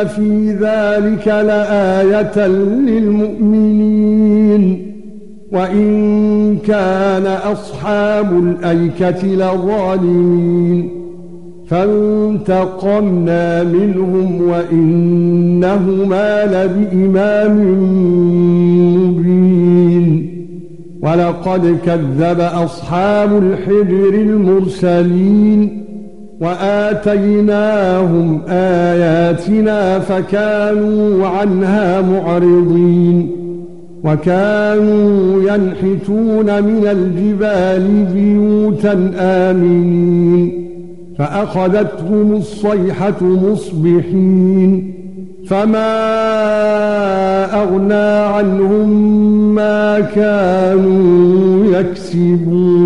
ان في ذلك لآية للمؤمنين وان كان اصحاب الايكه لظالمين فانتقمنا منهم وانهما لبإمام مبين ولقد كذب اصحاب الحجر المرسلين وآتيناهم آياتنا فكانوا عنها معرضين وكانوا ينحتون من الجبال بيوتا آمنين فأخذتهم الصيحة مصبحين فما أغنى عنهم ما كانوا يكسبون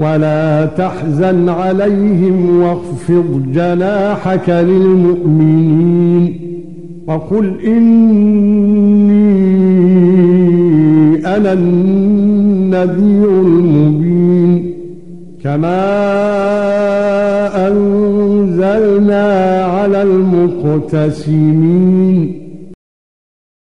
ولا تحزن عليهم واخفض جناحك للمؤمنين وقل إني أنا النذير المبين كما أنزلنا على المقتسمين